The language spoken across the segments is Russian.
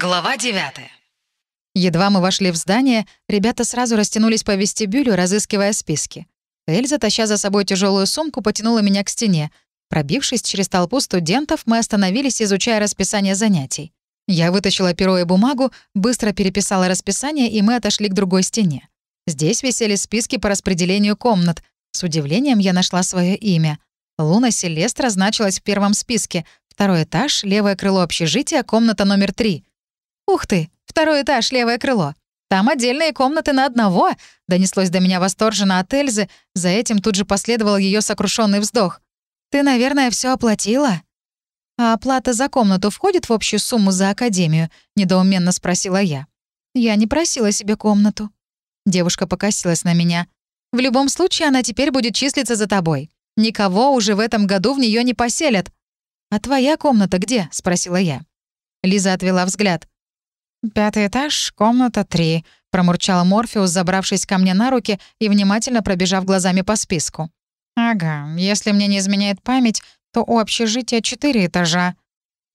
Глава 9 Едва мы вошли в здание, ребята сразу растянулись по вестибюлю, разыскивая списки. Эльза, таща за собой тяжелую сумку, потянула меня к стене. Пробившись через толпу студентов, мы остановились, изучая расписание занятий. Я вытащила перо и бумагу, быстро переписала расписание, и мы отошли к другой стене. Здесь висели списки по распределению комнат. С удивлением я нашла свое имя. Луна Селестра значилась в первом списке. Второй этаж, левое крыло общежития, комната номер три. «Ух ты! Второй этаж, левое крыло. Там отдельные комнаты на одного!» — донеслось до меня восторженно от Эльзы. За этим тут же последовал ее сокрушенный вздох. «Ты, наверное, все оплатила?» «А оплата за комнату входит в общую сумму за академию?» — недоуменно спросила я. «Я не просила себе комнату». Девушка покосилась на меня. «В любом случае, она теперь будет числиться за тобой. Никого уже в этом году в нее не поселят». «А твоя комната где?» — спросила я. Лиза отвела взгляд. «Пятый этаж, комната три», — промурчал Морфеус, забравшись ко мне на руки и внимательно пробежав глазами по списку. «Ага, если мне не изменяет память, то у общежития четыре этажа».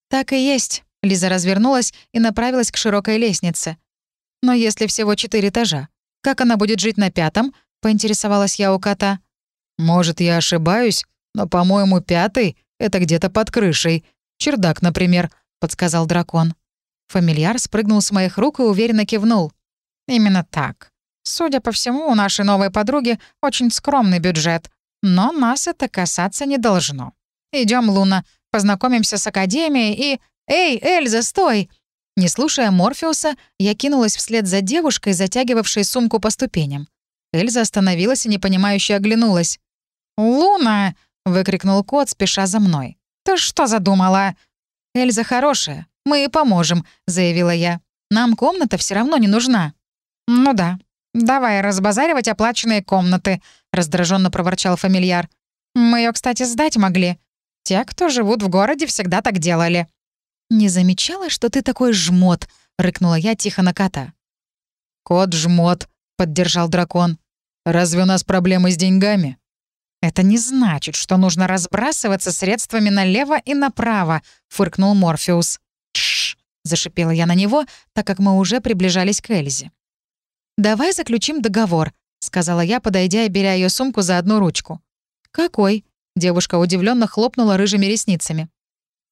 «Так и есть», — Лиза развернулась и направилась к широкой лестнице. «Но если всего четыре этажа, как она будет жить на пятом?» — поинтересовалась я у кота. «Может, я ошибаюсь, но, по-моему, пятый — это где-то под крышей. Чердак, например», — подсказал дракон. Фамильяр спрыгнул с моих рук и уверенно кивнул. «Именно так. Судя по всему, у нашей новой подруги очень скромный бюджет, но нас это касаться не должно. Идем, Луна, познакомимся с Академией и... Эй, Эльза, стой!» Не слушая Морфеуса, я кинулась вслед за девушкой, затягивавшей сумку по ступеням. Эльза остановилась и непонимающе оглянулась. «Луна!» — выкрикнул кот, спеша за мной. «Ты что задумала?» «Эльза хорошая, мы поможем», — заявила я. «Нам комната все равно не нужна». «Ну да. Давай разбазаривать оплаченные комнаты», — раздраженно проворчал фамильяр. «Мы ее, кстати, сдать могли. Те, кто живут в городе, всегда так делали». «Не замечала, что ты такой жмот?» — рыкнула я тихо на кота. «Кот жмот», — поддержал дракон. «Разве у нас проблемы с деньгами?» «Это не значит, что нужно разбрасываться средствами налево и направо», — фыркнул Морфеус. Зашипела я на него, так как мы уже приближались к Эльзе. «Давай заключим договор», — сказала я, подойдя и беря ее сумку за одну ручку. «Какой?» — девушка удивленно хлопнула рыжими ресницами.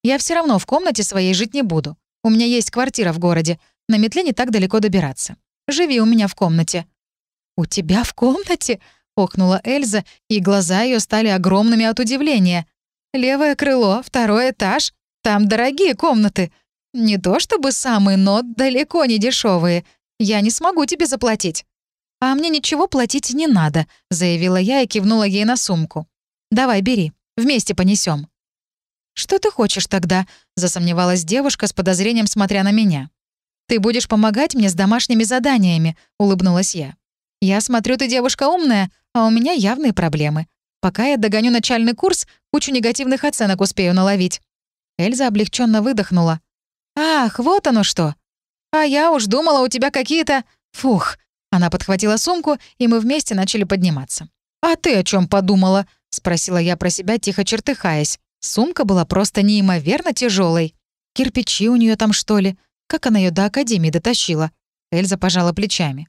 «Я все равно в комнате своей жить не буду. У меня есть квартира в городе. На метле не так далеко добираться. Живи у меня в комнате». «У тебя в комнате?» — охнула Эльза, и глаза ее стали огромными от удивления. «Левое крыло, второй этаж. Там дорогие комнаты. Не то чтобы самые, но далеко не дешевые. Я не смогу тебе заплатить». «А мне ничего платить не надо», — заявила я и кивнула ей на сумку. «Давай, бери, вместе понесем. «Что ты хочешь тогда?» — засомневалась девушка с подозрением, смотря на меня. «Ты будешь помогать мне с домашними заданиями», — улыбнулась я. «Я смотрю, ты девушка умная, а у меня явные проблемы. Пока я догоню начальный курс, кучу негативных оценок успею наловить». Эльза облегченно выдохнула. «Ах, вот оно что! А я уж думала, у тебя какие-то... Фух!» Она подхватила сумку, и мы вместе начали подниматься. «А ты о чем подумала?» — спросила я про себя, тихо чертыхаясь. Сумка была просто неимоверно тяжелой. Кирпичи у нее там, что ли? Как она ее до академии дотащила? Эльза пожала плечами.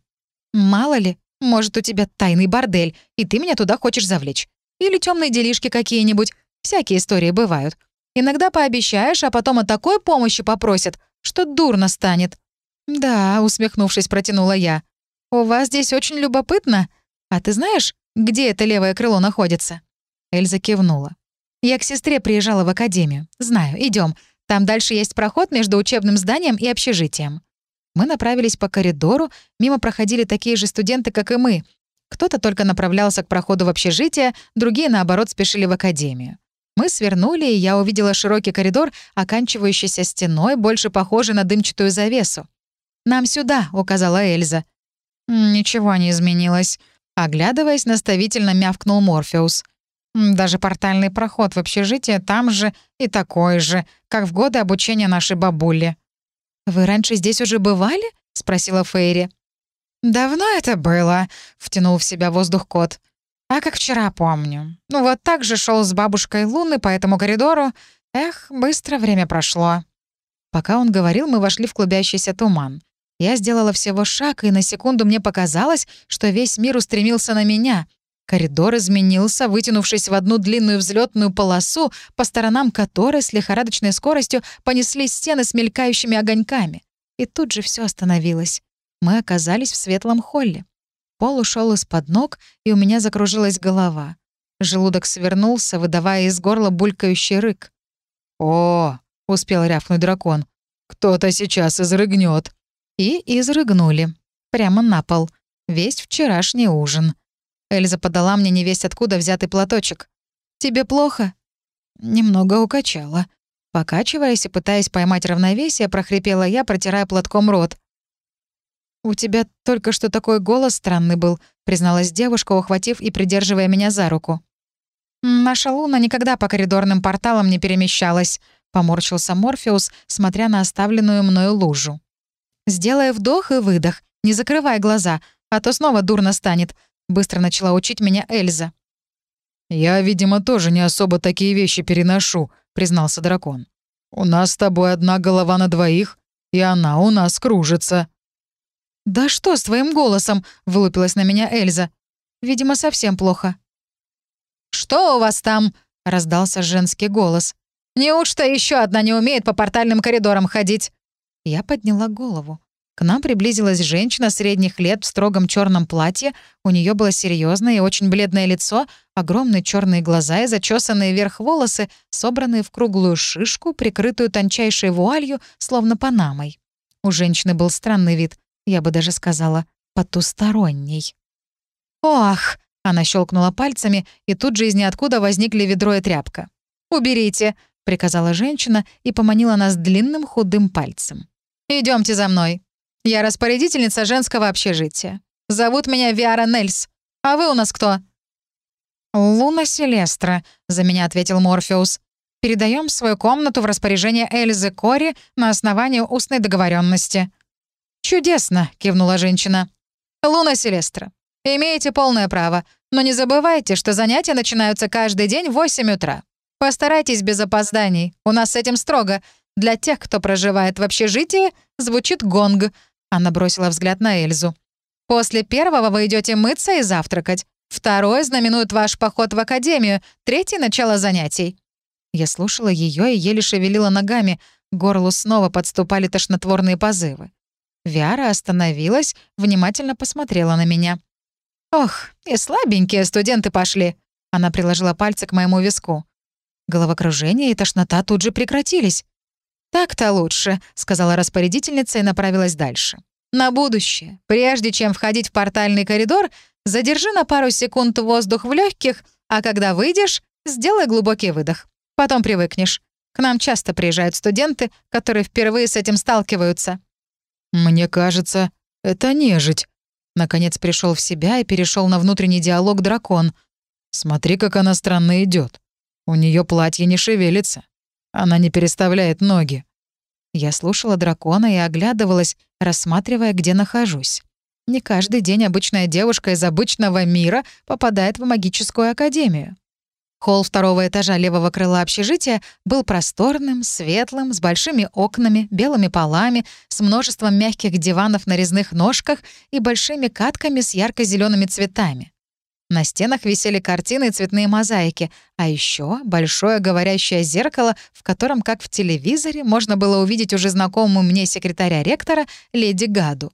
«Мало ли, может, у тебя тайный бордель, и ты меня туда хочешь завлечь. Или темные делишки какие-нибудь. Всякие истории бывают. Иногда пообещаешь, а потом о такой помощи попросят, что дурно станет». «Да», — усмехнувшись, протянула я. «У вас здесь очень любопытно. А ты знаешь, где это левое крыло находится?» Эльза кивнула. «Я к сестре приезжала в академию. Знаю, идем. Там дальше есть проход между учебным зданием и общежитием». Мы направились по коридору, мимо проходили такие же студенты, как и мы. Кто-то только направлялся к проходу в общежитие, другие, наоборот, спешили в академию. Мы свернули, и я увидела широкий коридор, оканчивающийся стеной, больше похожий на дымчатую завесу. «Нам сюда», — указала Эльза. «Ничего не изменилось», — оглядываясь, наставительно мявкнул Морфеус. «Даже портальный проход в общежитие там же и такой же, как в годы обучения нашей бабули». «Вы раньше здесь уже бывали?» — спросила Фейри. «Давно это было», — втянул в себя воздух кот. «А как вчера помню. Ну вот так же шел с бабушкой Луны по этому коридору. Эх, быстро время прошло». Пока он говорил, мы вошли в клубящийся туман. Я сделала всего шаг, и на секунду мне показалось, что весь мир устремился на меня. Коридор изменился, вытянувшись в одну длинную взлетную полосу, по сторонам которой с лихорадочной скоростью понеслись стены с мелькающими огоньками. И тут же все остановилось. Мы оказались в светлом холле. Пол ушел из-под ног, и у меня закружилась голова. Желудок свернулся, выдавая из горла булькающий рык. «О!» — успел рявкнуть дракон. «Кто-то сейчас изрыгнет. И изрыгнули. Прямо на пол. Весь вчерашний ужин. Эльза подала мне невесть откуда взятый платочек. «Тебе плохо?» Немного укачала. Покачиваясь и пытаясь поймать равновесие, прохрипела я, протирая платком рот. «У тебя только что такой голос странный был», — призналась девушка, ухватив и придерживая меня за руку. «Наша Луна никогда по коридорным порталам не перемещалась», — поморщился Морфеус, смотря на оставленную мною лужу. «Сделай вдох и выдох, не закрывай глаза, а то снова дурно станет», — быстро начала учить меня Эльза. «Я, видимо, тоже не особо такие вещи переношу», — признался дракон. «У нас с тобой одна голова на двоих, и она у нас кружится». «Да что с твоим голосом?» — вылупилась на меня Эльза. «Видимо, совсем плохо». «Что у вас там?» — раздался женский голос. «Неужто еще одна не умеет по портальным коридорам ходить?» Я подняла голову. К нам приблизилась женщина средних лет в строгом черном платье. У нее было серьезное и очень бледное лицо, огромные черные глаза и зачесанные вверх волосы, собранные в круглую шишку, прикрытую тончайшей вуалью, словно панамой. У женщины был странный вид, я бы даже сказала, потусторонний. «Ох!» — она щелкнула пальцами, и тут же из ниоткуда возникли ведро и тряпка. «Уберите!» — приказала женщина и поманила нас длинным худым пальцем. Идемте за мной. Я распорядительница женского общежития. Зовут меня Виара Нельс. А вы у нас кто?» «Луна Селестра», — за меня ответил Морфеус. «Передаем свою комнату в распоряжение Эльзы Кори на основании устной договоренности. «Чудесно», — кивнула женщина. «Луна Селестра, имеете полное право, но не забывайте, что занятия начинаются каждый день в 8 утра. Постарайтесь без опозданий, у нас с этим строго. Для тех, кто проживает в общежитии, звучит гонг. Она бросила взгляд на Эльзу. «После первого вы идете мыться и завтракать. Второй знаменует ваш поход в академию, третий — начало занятий». Я слушала ее и еле шевелила ногами. К горлу снова подступали тошнотворные позывы. Виара остановилась, внимательно посмотрела на меня. «Ох, и слабенькие студенты пошли!» Она приложила пальцы к моему виску. Головокружение и тошнота тут же прекратились. «Так-то лучше», — сказала распорядительница и направилась дальше. «На будущее. Прежде чем входить в портальный коридор, задержи на пару секунд воздух в легких, а когда выйдешь, сделай глубокий выдох. Потом привыкнешь. К нам часто приезжают студенты, которые впервые с этим сталкиваются». «Мне кажется, это нежить». Наконец пришел в себя и перешел на внутренний диалог дракон. «Смотри, как она странно идет. У нее платье не шевелится. Она не переставляет ноги. Я слушала дракона и оглядывалась, рассматривая, где нахожусь. Не каждый день обычная девушка из обычного мира попадает в магическую академию. Холл второго этажа левого крыла общежития был просторным, светлым, с большими окнами, белыми полами, с множеством мягких диванов на резных ножках и большими катками с ярко зелеными цветами. На стенах висели картины и цветные мозаики, а еще большое говорящее зеркало, в котором, как в телевизоре, можно было увидеть уже знакомую мне секретаря ректора леди Гаду.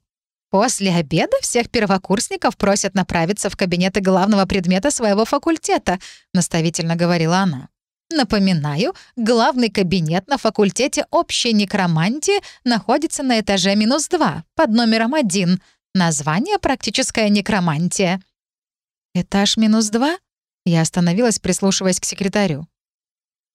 После обеда всех первокурсников просят направиться в кабинеты главного предмета своего факультета, наставительно говорила она. Напоминаю, главный кабинет на факультете общей некромантии находится на этаже минус два, под номером один. Название «Практическая некромантия». «Этаж минус два?» Я остановилась, прислушиваясь к секретарю.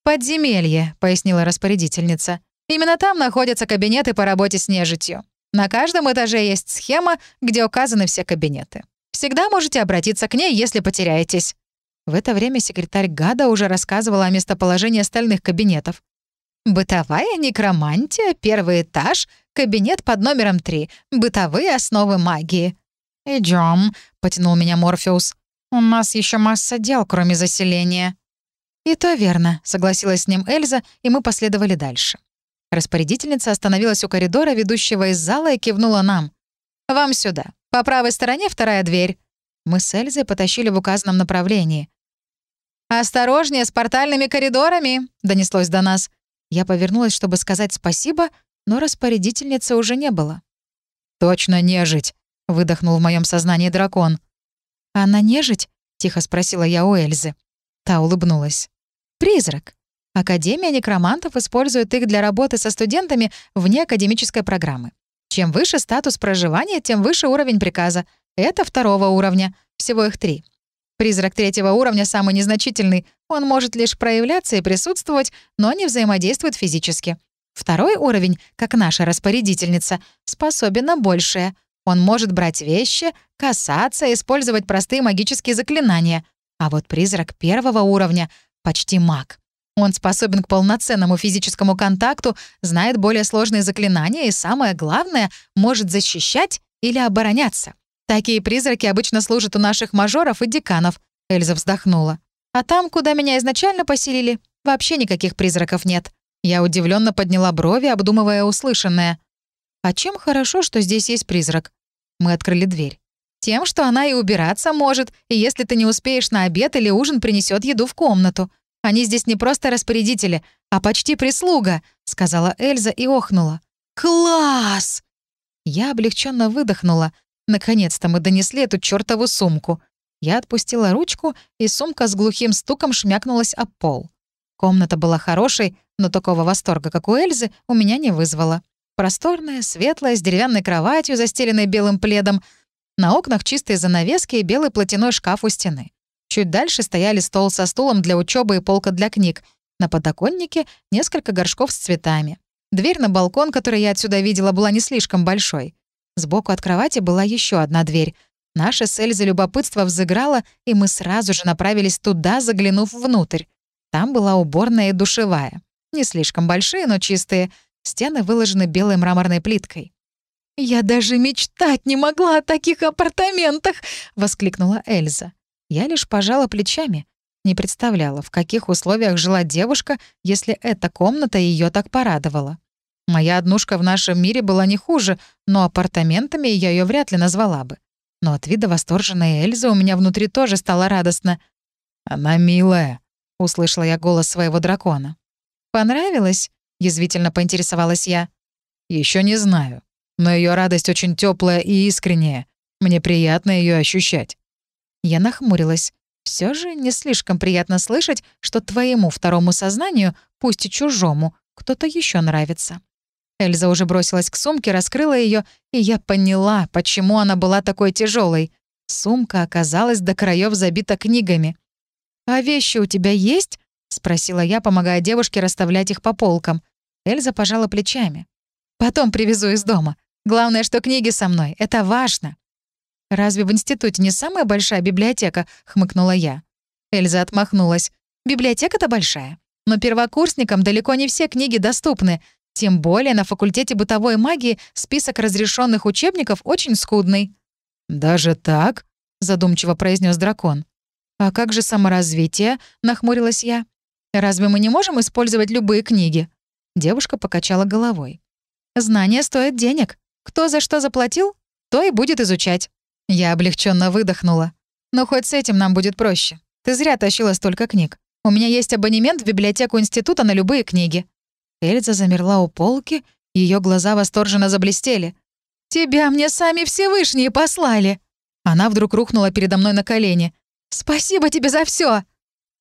«Подземелье», — пояснила распорядительница. «Именно там находятся кабинеты по работе с нежитью. На каждом этаже есть схема, где указаны все кабинеты. Всегда можете обратиться к ней, если потеряетесь». В это время секретарь Гада уже рассказывала о местоположении остальных кабинетов. «Бытовая некромантия, первый этаж, кабинет под номером три, бытовые основы магии». «Идем», — потянул меня Морфеус. У нас еще масса дел, кроме заселения». «И то верно», — согласилась с ним Эльза, и мы последовали дальше. Распорядительница остановилась у коридора, ведущего из зала, и кивнула нам. «Вам сюда. По правой стороне вторая дверь». Мы с Эльзой потащили в указанном направлении. «Осторожнее с портальными коридорами!» — донеслось до нас. Я повернулась, чтобы сказать спасибо, но распорядительницы уже не было. «Точно нежить!» — выдохнул в моем сознании дракон. «Она нежить?» — тихо спросила я у Эльзы. Та улыбнулась. «Призрак. Академия некромантов использует их для работы со студентами вне академической программы. Чем выше статус проживания, тем выше уровень приказа. Это второго уровня. Всего их три. Призрак третьего уровня самый незначительный. Он может лишь проявляться и присутствовать, но не взаимодействует физически. Второй уровень, как наша распорядительница, способен на большее. Он может брать вещи, касаться, использовать простые магические заклинания. А вот призрак первого уровня — почти маг. Он способен к полноценному физическому контакту, знает более сложные заклинания и, самое главное, может защищать или обороняться. Такие призраки обычно служат у наших мажоров и деканов», — Эльза вздохнула. «А там, куда меня изначально поселили, вообще никаких призраков нет». Я удивленно подняла брови, обдумывая услышанное. «А чем хорошо, что здесь есть призрак?» Мы открыли дверь. «Тем, что она и убираться может, и если ты не успеешь на обед или ужин, принесет еду в комнату. Они здесь не просто распорядители, а почти прислуга», — сказала Эльза и охнула. «Класс!» Я облегченно выдохнула. Наконец-то мы донесли эту чертову сумку. Я отпустила ручку, и сумка с глухим стуком шмякнулась об пол. Комната была хорошей, но такого восторга, как у Эльзы, у меня не вызвала. Просторная, светлая, с деревянной кроватью, застеленной белым пледом. На окнах чистые занавески и белый платяной шкаф у стены. Чуть дальше стояли стол со стулом для учебы и полка для книг. На подоконнике несколько горшков с цветами. Дверь на балкон, который я отсюда видела, была не слишком большой. Сбоку от кровати была еще одна дверь. Наша с Эльзой любопытство взыграло, и мы сразу же направились туда, заглянув внутрь. Там была уборная и душевая. Не слишком большие, но чистые. Стены выложены белой мраморной плиткой. «Я даже мечтать не могла о таких апартаментах!» — воскликнула Эльза. Я лишь пожала плечами. Не представляла, в каких условиях жила девушка, если эта комната ее так порадовала. Моя однушка в нашем мире была не хуже, но апартаментами я ее вряд ли назвала бы. Но от вида восторженной Эльзы у меня внутри тоже стало радостно. «Она милая», — услышала я голос своего дракона. «Понравилось?» — язвительно поинтересовалась я. Еще не знаю, но ее радость очень теплая и искренняя. Мне приятно ее ощущать». Я нахмурилась. Все же не слишком приятно слышать, что твоему второму сознанию, пусть и чужому, кто-то еще нравится. Эльза уже бросилась к сумке, раскрыла ее, и я поняла, почему она была такой тяжелой. Сумка оказалась до краев забита книгами. «А вещи у тебя есть?» — спросила я, помогая девушке расставлять их по полкам. Эльза пожала плечами. «Потом привезу из дома. Главное, что книги со мной. Это важно». «Разве в институте не самая большая библиотека?» — хмыкнула я. Эльза отмахнулась. «Библиотека-то большая. Но первокурсникам далеко не все книги доступны. Тем более на факультете бытовой магии список разрешенных учебников очень скудный. «Даже так?» — задумчиво произнес дракон. «А как же саморазвитие?» — нахмурилась я. «Разве мы не можем использовать любые книги?» Девушка покачала головой. «Знания стоят денег. Кто за что заплатил, то и будет изучать». Я облегченно выдохнула. «Но хоть с этим нам будет проще. Ты зря тащила столько книг. У меня есть абонемент в библиотеку института на любые книги. Эльза замерла у полки, ее глаза восторженно заблестели. «Тебя мне сами Всевышние послали!» Она вдруг рухнула передо мной на колени. «Спасибо тебе за все.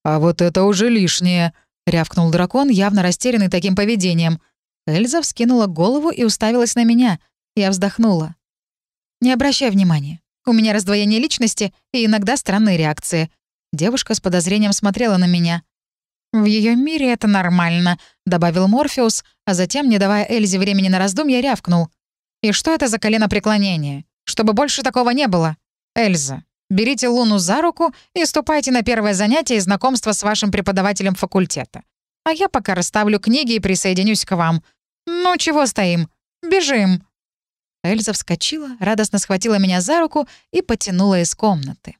«А вот это уже лишнее», — рявкнул дракон, явно растерянный таким поведением. Эльза вскинула голову и уставилась на меня. Я вздохнула. «Не обращай внимания. У меня раздвоение личности и иногда странные реакции». Девушка с подозрением смотрела на меня. «В ее мире это нормально», — добавил Морфеус, а затем, не давая Эльзе времени на раздумья, рявкнул. «И что это за коленопреклонение? Чтобы больше такого не было. Эльза, берите Луну за руку и ступайте на первое занятие и знакомство с вашим преподавателем факультета. А я пока расставлю книги и присоединюсь к вам. Ну, чего стоим? Бежим!» Эльза вскочила, радостно схватила меня за руку и потянула из комнаты.